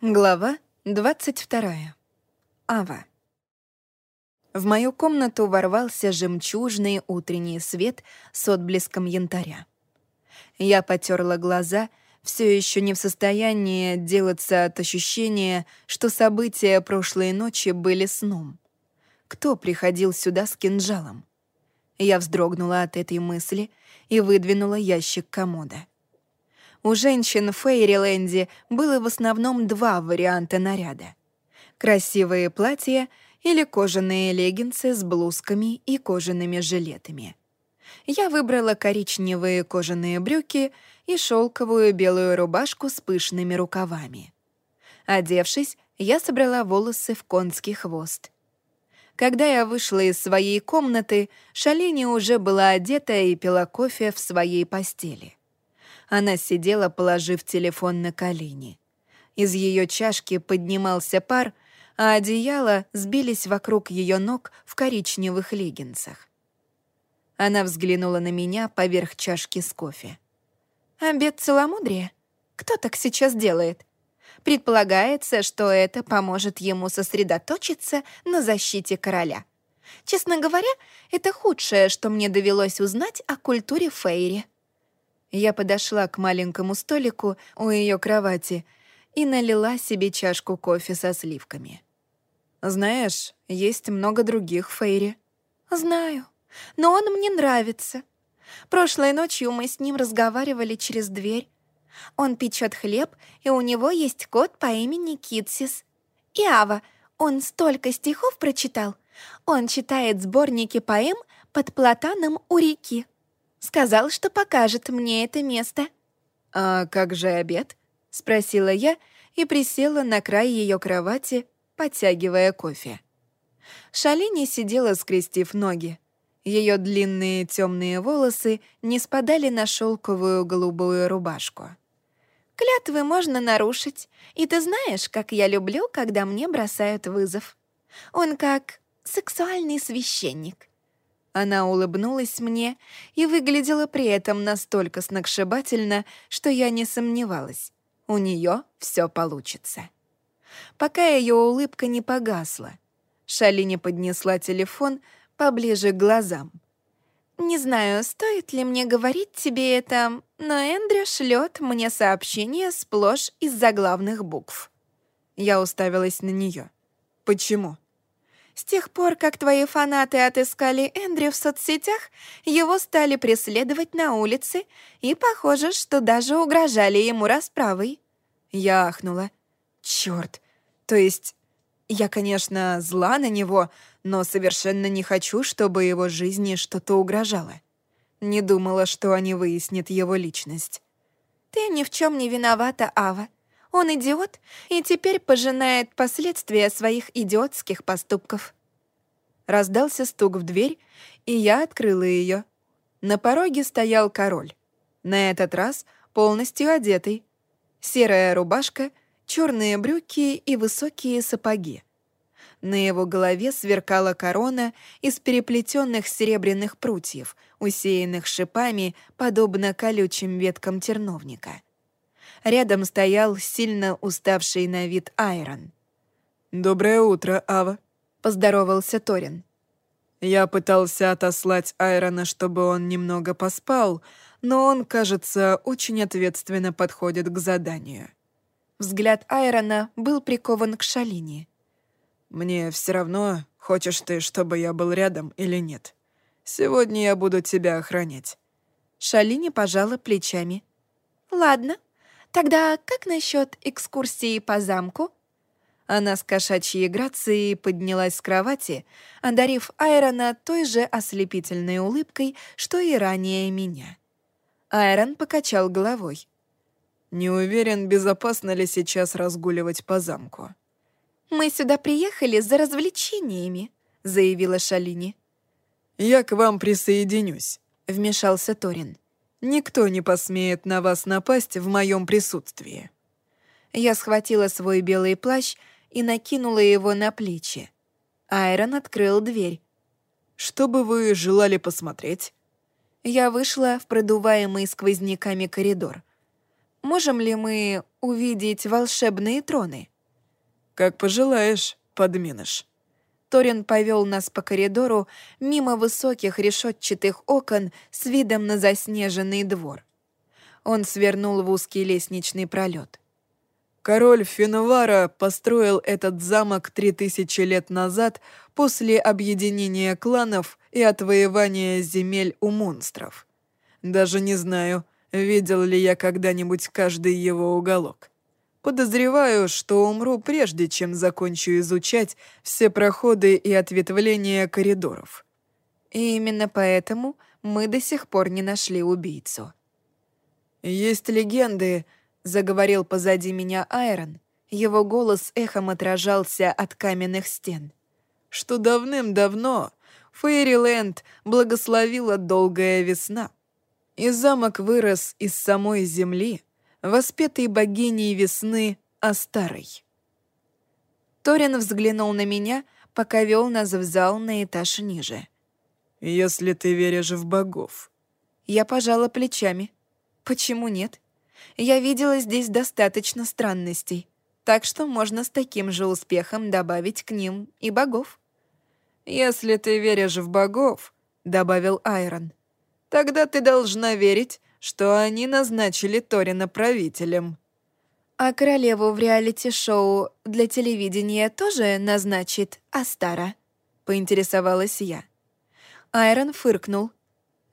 Глава 22. Ава. В мою комнату ворвался жемчужный утренний свет с отблеском янтаря. Я потерла глаза, все еще не в состоянии отделаться от ощущения, что события прошлой ночи были сном. Кто приходил сюда с кинжалом? Я вздрогнула от этой мысли и выдвинула ящик комода. У женщин в Фейриленде было в основном два варианта наряда. Красивые платья или кожаные леггинсы с блузками и кожаными жилетами. Я выбрала коричневые кожаные брюки и шелковую белую рубашку с пышными рукавами. Одевшись, я собрала волосы в конский хвост. Когда я вышла из своей комнаты, Шалини уже была одета и пила кофе в своей постели. Она сидела, положив телефон на колени. Из ее чашки поднимался пар, а одеяла сбились вокруг ее ног в коричневых леггинсах. Она взглянула на меня поверх чашки с кофе. «Обед целомудрия? Кто так сейчас делает? Предполагается, что это поможет ему сосредоточиться на защите короля. Честно говоря, это худшее, что мне довелось узнать о культуре Фейри». Я подошла к маленькому столику у ее кровати и налила себе чашку кофе со сливками. «Знаешь, есть много других Фейри». «Знаю, но он мне нравится. Прошлой ночью мы с ним разговаривали через дверь. Он печет хлеб, и у него есть кот по имени Китсис. И Ава, он столько стихов прочитал. Он читает сборники поэм под платаном у реки. Сказал, что покажет мне это место». «А как же обед?» — спросила я и присела на край ее кровати, подтягивая кофе. Шалини сидела, скрестив ноги. Ее длинные темные волосы не спадали на шелковую голубую рубашку. «Клятвы можно нарушить, и ты знаешь, как я люблю, когда мне бросают вызов. Он как сексуальный священник. Она улыбнулась мне и выглядела при этом настолько сногсшибательно, что я не сомневалась. У нее все получится. Пока ее улыбка не погасла, Шалини поднесла телефон поближе к глазам. «Не знаю, стоит ли мне говорить тебе это, но Эндрю шлет мне сообщение сплошь из заглавных букв». Я уставилась на нее. «Почему?» С тех пор, как твои фанаты отыскали Эндрю в соцсетях, его стали преследовать на улице, и похоже, что даже угрожали ему расправой». Я ахнула. «Чёрт! То есть, я, конечно, зла на него, но совершенно не хочу, чтобы его жизни что-то угрожало. Не думала, что они выяснят его личность». «Ты ни в чем не виновата, Ава. Он идиот и теперь пожинает последствия своих идиотских поступков. Раздался стук в дверь, и я открыла ее. На пороге стоял король. На этот раз полностью одетый. Серая рубашка, черные брюки и высокие сапоги. На его голове сверкала корона из переплетенных серебряных прутьев, усеянных шипами, подобно колючим веткам терновника. Рядом стоял сильно уставший на вид Айрон. «Доброе утро, Ава», — поздоровался Торин. «Я пытался отослать Айрона, чтобы он немного поспал, но он, кажется, очень ответственно подходит к заданию». Взгляд Айрона был прикован к Шалине. «Мне все равно, хочешь ты, чтобы я был рядом или нет. Сегодня я буду тебя охранять». Шалине пожала плечами. «Ладно», Тогда как насчет экскурсии по замку?» Она с кошачьей грацией поднялась с кровати, одарив Айрона той же ослепительной улыбкой, что и ранее меня. Айрон покачал головой. «Не уверен, безопасно ли сейчас разгуливать по замку». «Мы сюда приехали за развлечениями», — заявила Шалини. «Я к вам присоединюсь», — вмешался Торин. Никто не посмеет на вас напасть в моем присутствии». Я схватила свой белый плащ и накинула его на плечи. Айрон открыл дверь. «Что бы вы желали посмотреть?» Я вышла в продуваемый сквозняками коридор. «Можем ли мы увидеть волшебные троны?» «Как пожелаешь, подменыш». Торин повел нас по коридору мимо высоких решетчатых окон с видом на заснеженный двор. Он свернул в узкий лестничный пролет. Король Финвара построил этот замок три тысячи лет назад после объединения кланов и отвоевания земель у монстров. Даже не знаю, видел ли я когда-нибудь каждый его уголок. Подозреваю, что умру прежде, чем закончу изучать все проходы и ответвления коридоров. И именно поэтому мы до сих пор не нашли убийцу. Есть легенды, заговорил позади меня Айрон. Его голос эхом отражался от каменных стен. Что давным-давно Фейриленд благословила долгая весна, и замок вырос из самой земли, воспетый богиней весны Астарой. Торин взглянул на меня, пока вел нас в зал на этаж ниже. «Если ты веришь в богов». Я пожала плечами. «Почему нет?» Я видела здесь достаточно странностей, так что можно с таким же успехом добавить к ним и богов. «Если ты веришь в богов», — добавил Айрон, «тогда ты должна верить, что они назначили Торина правителем». «А королеву в реалити-шоу для телевидения тоже назначит Астара?» — поинтересовалась я. Айрон фыркнул,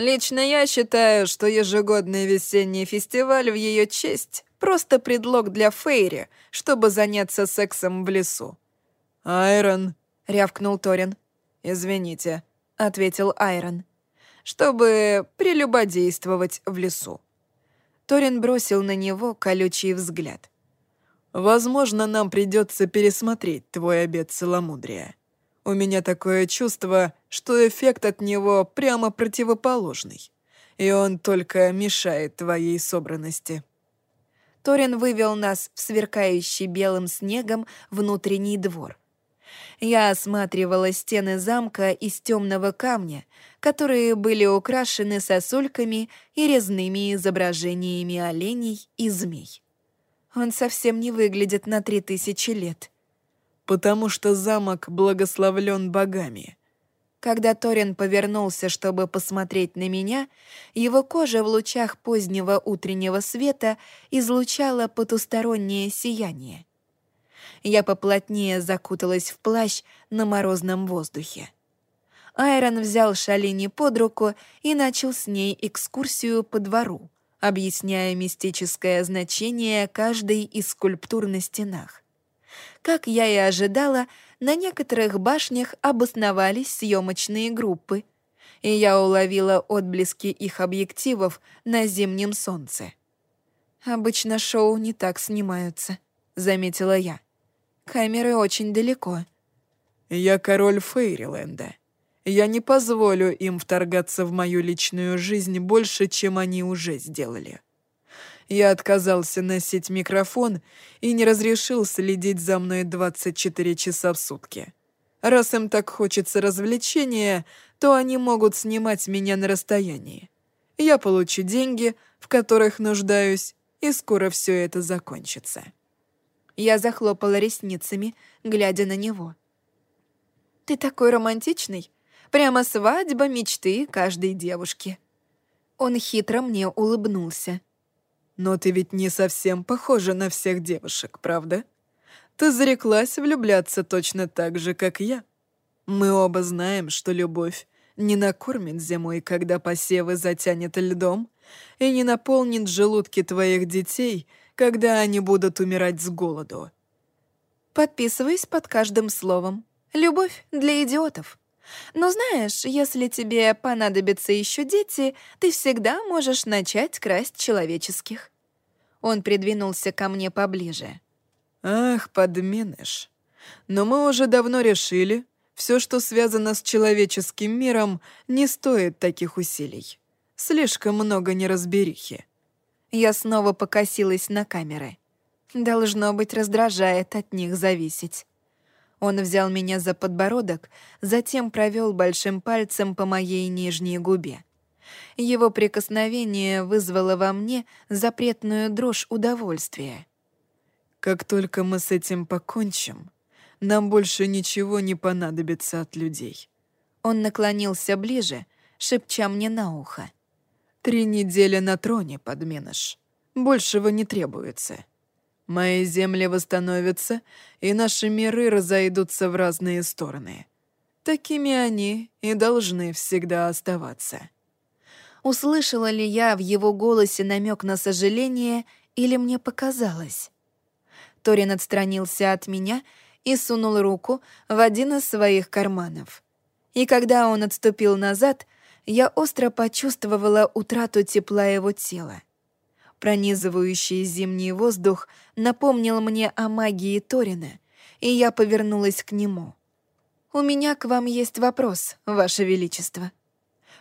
Лично я считаю, что ежегодный весенний фестиваль в ее честь — просто предлог для Фейри, чтобы заняться сексом в лесу. «Айрон», — рявкнул Торин. «Извините», — ответил Айрон. «Чтобы прелюбодействовать в лесу». Торин бросил на него колючий взгляд. «Возможно, нам придется пересмотреть твой обет целомудрия. У меня такое чувство, что эффект от него прямо противоположный, и он только мешает твоей собранности». Торин вывел нас в сверкающий белым снегом внутренний двор. Я осматривала стены замка из темного камня, которые были украшены сосульками и резными изображениями оленей и змей. Он совсем не выглядит на три тысячи лет потому что замок благословлен богами». Когда Торин повернулся, чтобы посмотреть на меня, его кожа в лучах позднего утреннего света излучала потустороннее сияние. Я поплотнее закуталась в плащ на морозном воздухе. Айрон взял Шалини под руку и начал с ней экскурсию по двору, объясняя мистическое значение каждой из скульптур на стенах. Как я и ожидала, на некоторых башнях обосновались съемочные группы, и я уловила отблески их объективов на зимнем солнце. «Обычно шоу не так снимаются», — заметила я. «Камеры очень далеко». «Я король Фейриленда. Я не позволю им вторгаться в мою личную жизнь больше, чем они уже сделали». Я отказался носить микрофон и не разрешил следить за мной 24 часа в сутки. Раз им так хочется развлечения, то они могут снимать меня на расстоянии. Я получу деньги, в которых нуждаюсь, и скоро все это закончится. Я захлопала ресницами, глядя на него. «Ты такой романтичный. Прямо свадьба мечты каждой девушки». Он хитро мне улыбнулся. Но ты ведь не совсем похожа на всех девушек, правда? Ты зареклась влюбляться точно так же, как я. Мы оба знаем, что любовь не накормит зимой, когда посевы затянет льдом, и не наполнит желудки твоих детей, когда они будут умирать с голоду. Подписываюсь под каждым словом. Любовь для идиотов. Но знаешь, если тебе понадобятся еще дети, ты всегда можешь начать красть человеческих. Он придвинулся ко мне поближе. Ах, подменыш. Но мы уже давно решили, все, что связано с человеческим миром, не стоит таких усилий. Слишком много неразберихи. Я снова покосилась на камеры. Должно быть, раздражает от них зависеть. Он взял меня за подбородок, затем провел большим пальцем по моей нижней губе. Его прикосновение вызвало во мне запретную дрожь удовольствия. Как только мы с этим покончим, нам больше ничего не понадобится от людей». Он наклонился ближе, шепча мне на ухо. «Три недели на троне, подменыш. Большего не требуется. Мои земли восстановятся, и наши миры разойдутся в разные стороны. Такими они и должны всегда оставаться». Услышала ли я в его голосе намек на сожаление или мне показалось? Торин отстранился от меня и сунул руку в один из своих карманов. И когда он отступил назад, я остро почувствовала утрату тепла его тела. Пронизывающий зимний воздух напомнил мне о магии Торина, и я повернулась к нему. «У меня к вам есть вопрос, Ваше Величество.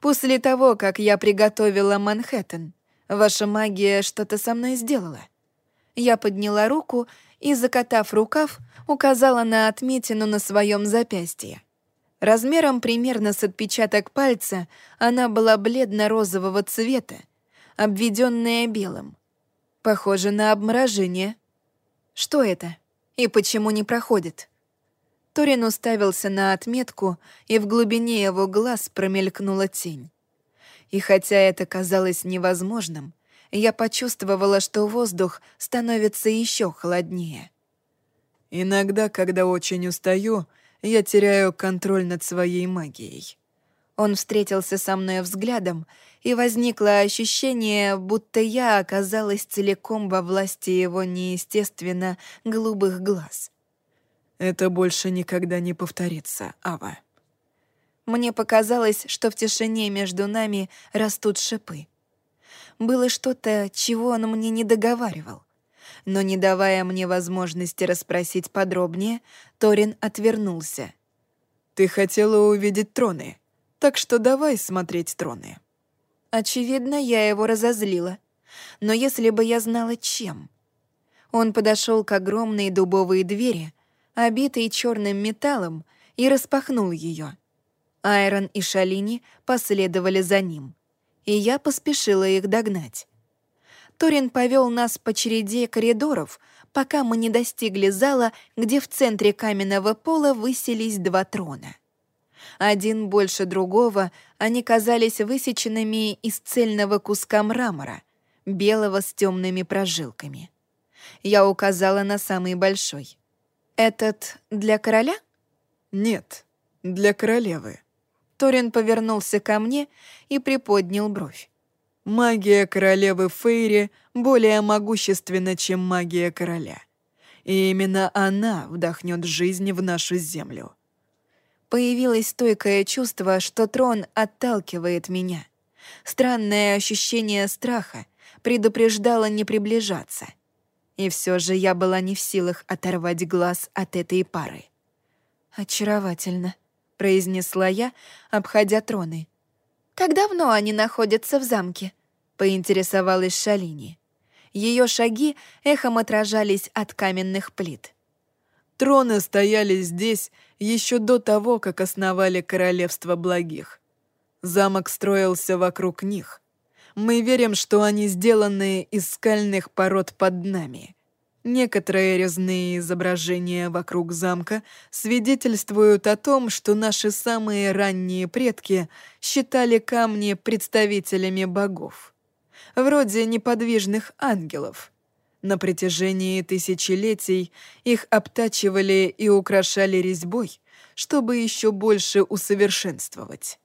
После того, как я приготовила Манхэттен, ваша магия что-то со мной сделала?» Я подняла руку и, закатав рукав, указала на отметину на своем запястье. Размером примерно с отпечаток пальца она была бледно-розового цвета, обведенная белым. Похоже на обморожение. Что это? И почему не проходит? Торин уставился на отметку, и в глубине его глаз промелькнула тень. И хотя это казалось невозможным, я почувствовала, что воздух становится еще холоднее. «Иногда, когда очень устаю, я теряю контроль над своей магией». Он встретился со мной взглядом, и возникло ощущение, будто я оказалась целиком во власти его неестественно голубых глаз. «Это больше никогда не повторится, Ава». Мне показалось, что в тишине между нами растут шипы. Было что-то, чего он мне не договаривал. Но не давая мне возможности расспросить подробнее, Торин отвернулся. «Ты хотела увидеть троны, так что давай смотреть троны». Очевидно, я его разозлила. Но если бы я знала, чем... Он подошел к огромной дубовой двери, обитой черным металлом, и распахнул ее. Айрон и Шалини последовали за ним и я поспешила их догнать. Торин повел нас по череде коридоров, пока мы не достигли зала, где в центре каменного пола высились два трона. Один больше другого, они казались высеченными из цельного куска мрамора, белого с темными прожилками. Я указала на самый большой. «Этот для короля?» «Нет, для королевы», Торин повернулся ко мне и приподнял бровь. «Магия королевы Фейри более могущественна, чем магия короля. И именно она вдохнет жизнь в нашу землю». Появилось стойкое чувство, что трон отталкивает меня. Странное ощущение страха предупреждало не приближаться. И все же я была не в силах оторвать глаз от этой пары. Очаровательно. — произнесла я, обходя троны. «Как давно они находятся в замке?» — поинтересовалась Шалини. Ее шаги эхом отражались от каменных плит. «Троны стояли здесь еще до того, как основали Королевство Благих. Замок строился вокруг них. Мы верим, что они сделаны из скальных пород под нами. Некоторые резные изображения вокруг замка свидетельствуют о том, что наши самые ранние предки считали камни представителями богов, вроде неподвижных ангелов. На протяжении тысячелетий их обтачивали и украшали резьбой, чтобы еще больше усовершенствовать.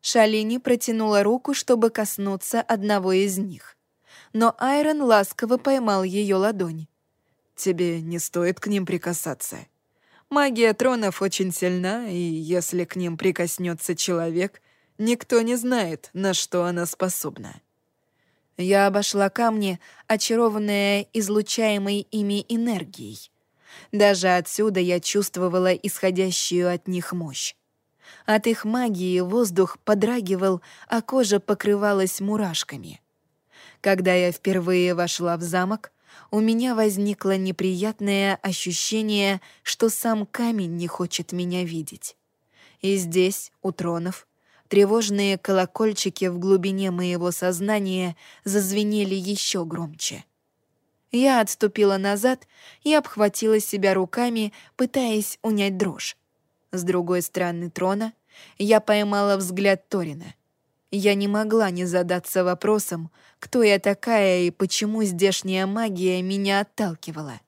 Шалини протянула руку, чтобы коснуться одного из них. Но Айрон ласково поймал ее ладонь. Тебе не стоит к ним прикасаться. Магия тронов очень сильна, и если к ним прикоснется человек, никто не знает, на что она способна. Я обошла камни, очарованная излучаемой ими энергией. Даже отсюда я чувствовала исходящую от них мощь. От их магии воздух подрагивал, а кожа покрывалась мурашками. Когда я впервые вошла в замок, у меня возникло неприятное ощущение, что сам камень не хочет меня видеть. И здесь, у тронов, тревожные колокольчики в глубине моего сознания зазвенели еще громче. Я отступила назад и обхватила себя руками, пытаясь унять дрожь. С другой стороны трона я поймала взгляд Торина. Я не могла не задаться вопросом, кто я такая и почему здешняя магия меня отталкивала.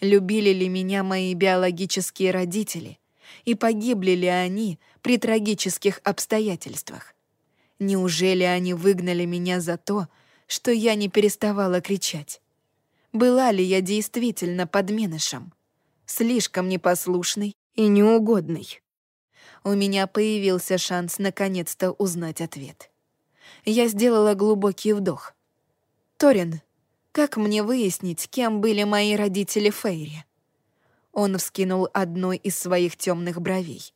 Любили ли меня мои биологические родители? И погибли ли они при трагических обстоятельствах? Неужели они выгнали меня за то, что я не переставала кричать? Была ли я действительно подменышем? Слишком непослушный и неугодный. У меня появился шанс наконец-то узнать ответ. Я сделала глубокий вдох. «Торин, как мне выяснить, кем были мои родители Фейри?» Он вскинул одной из своих темных бровей.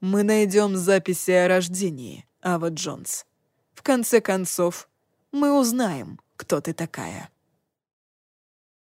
«Мы найдем записи о рождении, Ава Джонс. В конце концов, мы узнаем, кто ты такая».